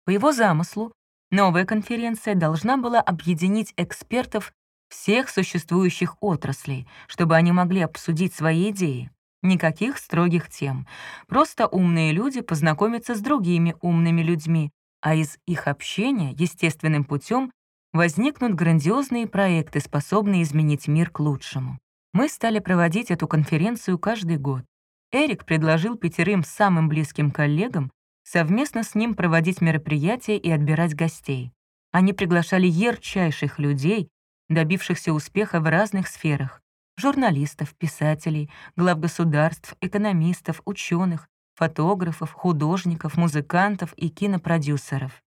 По его замыслу, новая конференция должна была объединить экспертов всех существующих отраслей, чтобы они могли обсудить свои идеи. Никаких строгих тем. Просто умные люди познакомятся с другими умными людьми, а из их общения естественным путем возникнут грандиозные проекты, способные изменить мир к лучшему. Мы стали проводить эту конференцию каждый год. Эрик предложил пятерым самым близким коллегам совместно с ним проводить мероприятия и отбирать гостей. Они приглашали ярчайших людей, добившихся успеха в разных сферах, журналистов, писателей, глав государств, экономистов, ученых, фотографов, художников, музыкантов и кинопродюсеров.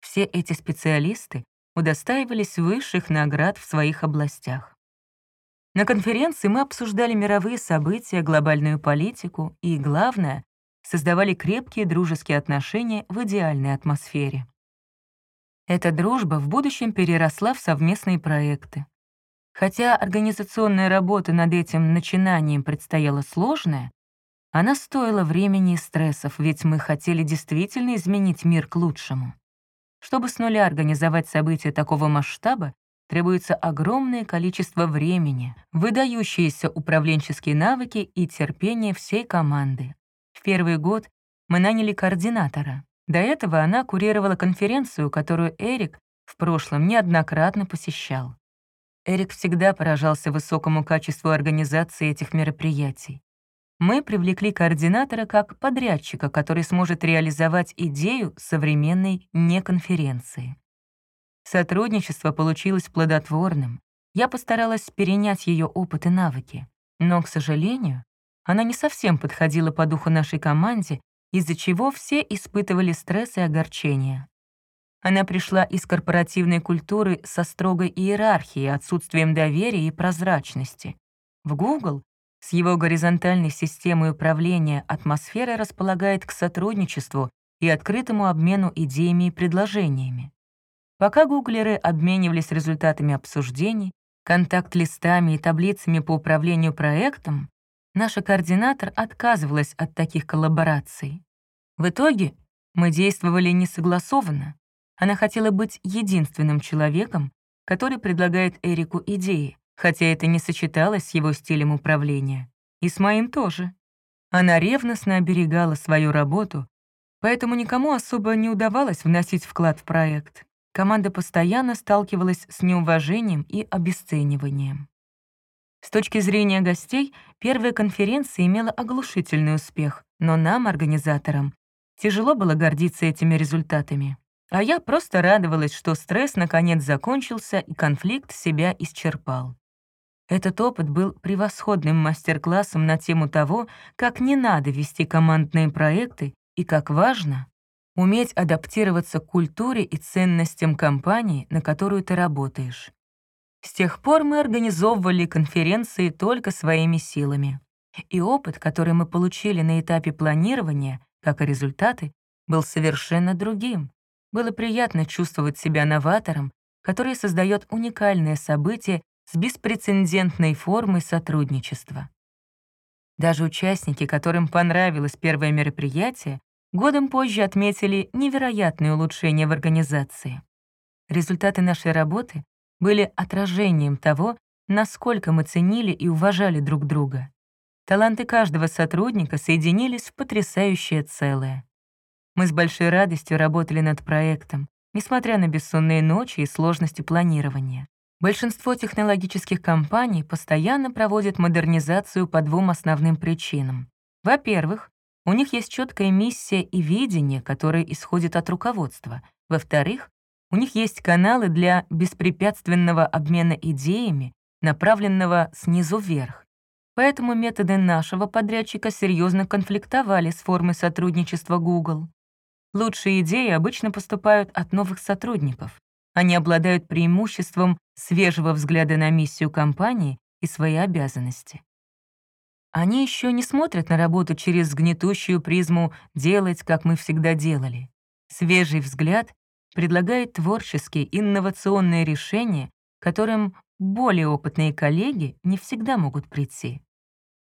Все эти специалисты удостаивались высших наград в своих областях. На конференции мы обсуждали мировые события, глобальную политику и, главное, создавали крепкие дружеские отношения в идеальной атмосфере. Эта дружба в будущем переросла в совместные проекты. Хотя организационная работа над этим начинанием предстояла сложная, она стоила времени и стрессов, ведь мы хотели действительно изменить мир к лучшему. Чтобы с нуля организовать события такого масштаба, требуется огромное количество времени, выдающиеся управленческие навыки и терпение всей команды. В первый год мы наняли координатора. До этого она курировала конференцию, которую Эрик в прошлом неоднократно посещал. Эрик всегда поражался высокому качеству организации этих мероприятий. Мы привлекли координатора как подрядчика, который сможет реализовать идею современной неконференции. Сотрудничество получилось плодотворным. Я постаралась перенять ее опыт и навыки. Но, к сожалению, она не совсем подходила по духу нашей команде из-за чего все испытывали стресс и огорчение. Она пришла из корпоративной культуры со строгой иерархией, отсутствием доверия и прозрачности. В Google с его горизонтальной системой управления атмосфера располагает к сотрудничеству и открытому обмену идеями и предложениями. Пока гуглеры обменивались результатами обсуждений, контакт-листами и таблицами по управлению проектом, наша координатор отказывалась от таких коллабораций. В итоге мы действовали несогласованно. Она хотела быть единственным человеком, который предлагает Эрику идеи, хотя это не сочеталось с его стилем управления. И с моим тоже. Она ревностно оберегала свою работу, поэтому никому особо не удавалось вносить вклад в проект. Команда постоянно сталкивалась с неуважением и обесцениванием. С точки зрения гостей, первая конференция имела оглушительный успех, но нам, организаторам, тяжело было гордиться этими результатами. А я просто радовалась, что стресс наконец закончился и конфликт себя исчерпал. Этот опыт был превосходным мастер-классом на тему того, как не надо вести командные проекты и как важно уметь адаптироваться к культуре и ценностям компании, на которую ты работаешь. С тех пор мы организовывали конференции только своими силами. И опыт, который мы получили на этапе планирования, как и результаты, был совершенно другим. Было приятно чувствовать себя новатором, который создает уникальное событие с беспрецедентной формой сотрудничества. Даже участники, которым понравилось первое мероприятие, годом позже отметили невероятные улучшения в организации. Результаты нашей работы были отражением того, насколько мы ценили и уважали друг друга. Таланты каждого сотрудника соединились в потрясающее целое. Мы с большой радостью работали над проектом, несмотря на бессонные ночи и сложности планирования. Большинство технологических компаний постоянно проводят модернизацию по двум основным причинам. Во-первых, у них есть четкая миссия и видение, которое исходит от руководства. Во-вторых, у них есть каналы для беспрепятственного обмена идеями, направленного снизу вверх. Поэтому методы нашего подрядчика серьезно конфликтовали с формой сотрудничества Google. Лучшие идеи обычно поступают от новых сотрудников. Они обладают преимуществом свежего взгляда на миссию компании и свои обязанности. Они еще не смотрят на работу через гнетущую призму «делать, как мы всегда делали». Свежий взгляд предлагает творческие, инновационные решения, которым более опытные коллеги не всегда могут прийти.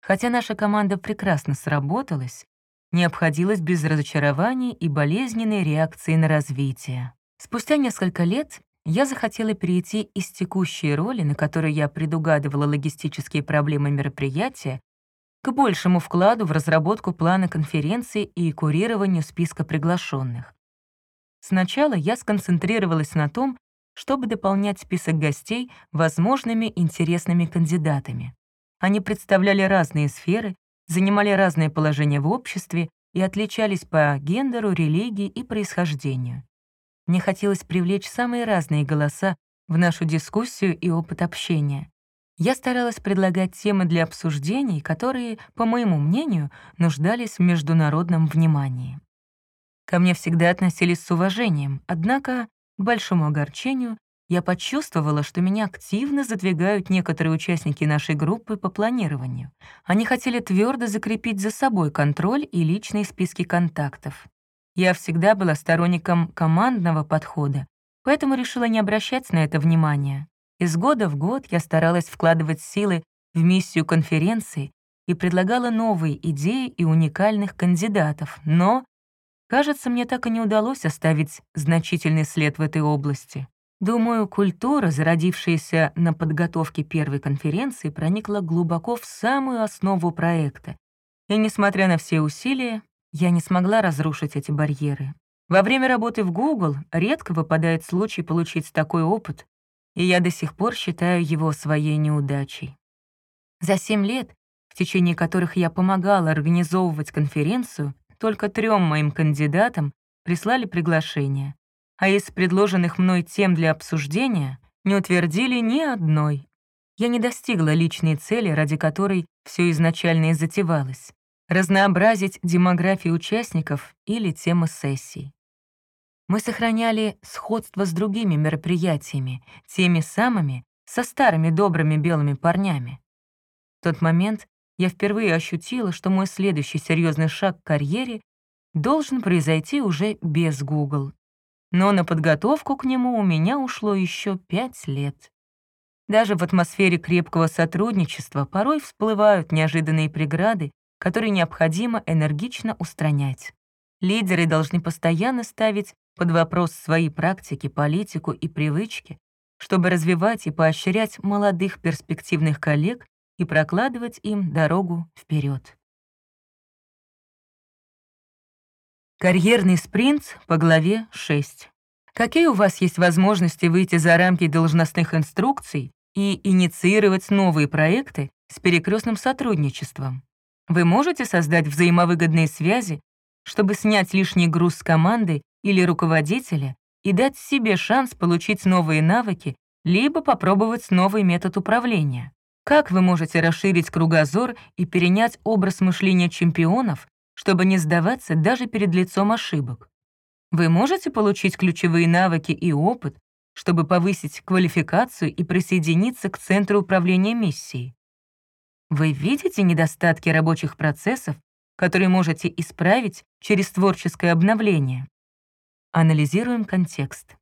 Хотя наша команда прекрасно сработалась, не обходилась без разочарований и болезненной реакции на развитие. Спустя несколько лет я захотела перейти из текущей роли, на которой я предугадывала логистические проблемы мероприятия, к большему вкладу в разработку плана конференции и курированию списка приглашенных. Сначала я сконцентрировалась на том, чтобы дополнять список гостей возможными интересными кандидатами. Они представляли разные сферы, занимали разные положения в обществе и отличались по гендеру, религии и происхождению. Мне хотелось привлечь самые разные голоса в нашу дискуссию и опыт общения. Я старалась предлагать темы для обсуждений, которые, по моему мнению, нуждались в международном внимании. Ко мне всегда относились с уважением, однако, к большому огорчению, я почувствовала, что меня активно задвигают некоторые участники нашей группы по планированию. Они хотели твердо закрепить за собой контроль и личные списки контактов. Я всегда была сторонником командного подхода, поэтому решила не обращать на это внимания. Из года в год я старалась вкладывать силы в миссию конференции и предлагала новые идеи и уникальных кандидатов, но, кажется, мне так и не удалось оставить значительный след в этой области. Думаю, культура, зародившаяся на подготовке первой конференции, проникла глубоко в самую основу проекта. И, несмотря на все усилия, я не смогла разрушить эти барьеры. Во время работы в Google редко выпадает случай получить такой опыт, и я до сих пор считаю его своей неудачей. За семь лет, в течение которых я помогала организовывать конференцию, только трем моим кандидатам прислали приглашение а из предложенных мной тем для обсуждения не утвердили ни одной. Я не достигла личной цели, ради которой все изначально и затевалось — разнообразить демографию участников или темы сессий. Мы сохраняли сходство с другими мероприятиями, теми самыми, со старыми добрыми белыми парнями. В тот момент я впервые ощутила, что мой следующий серьезный шаг к карьере должен произойти уже без Google но на подготовку к нему у меня ушло еще пять лет. Даже в атмосфере крепкого сотрудничества порой всплывают неожиданные преграды, которые необходимо энергично устранять. Лидеры должны постоянно ставить под вопрос свои практики, политику и привычки, чтобы развивать и поощрять молодых перспективных коллег и прокладывать им дорогу вперед. Карьерный спринт по главе 6. Какие у вас есть возможности выйти за рамки должностных инструкций и инициировать новые проекты с перекрестным сотрудничеством? Вы можете создать взаимовыгодные связи, чтобы снять лишний груз с команды или руководителя и дать себе шанс получить новые навыки либо попробовать новый метод управления. Как вы можете расширить кругозор и перенять образ мышления чемпионов, чтобы не сдаваться даже перед лицом ошибок. Вы можете получить ключевые навыки и опыт, чтобы повысить квалификацию и присоединиться к Центру управления миссией. Вы видите недостатки рабочих процессов, которые можете исправить через творческое обновление. Анализируем контекст.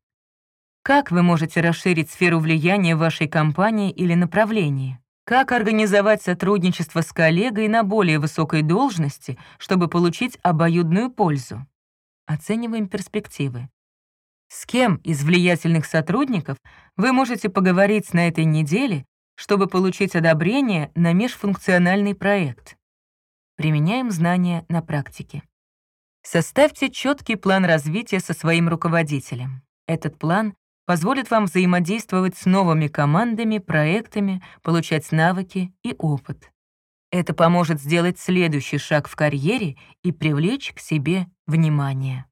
Как вы можете расширить сферу влияния вашей компании или направлении? Как организовать сотрудничество с коллегой на более высокой должности, чтобы получить обоюдную пользу? Оцениваем перспективы. С кем из влиятельных сотрудников вы можете поговорить на этой неделе, чтобы получить одобрение на межфункциональный проект? Применяем знания на практике. Составьте четкий план развития со своим руководителем. Этот план позволит вам взаимодействовать с новыми командами, проектами, получать навыки и опыт. Это поможет сделать следующий шаг в карьере и привлечь к себе внимание.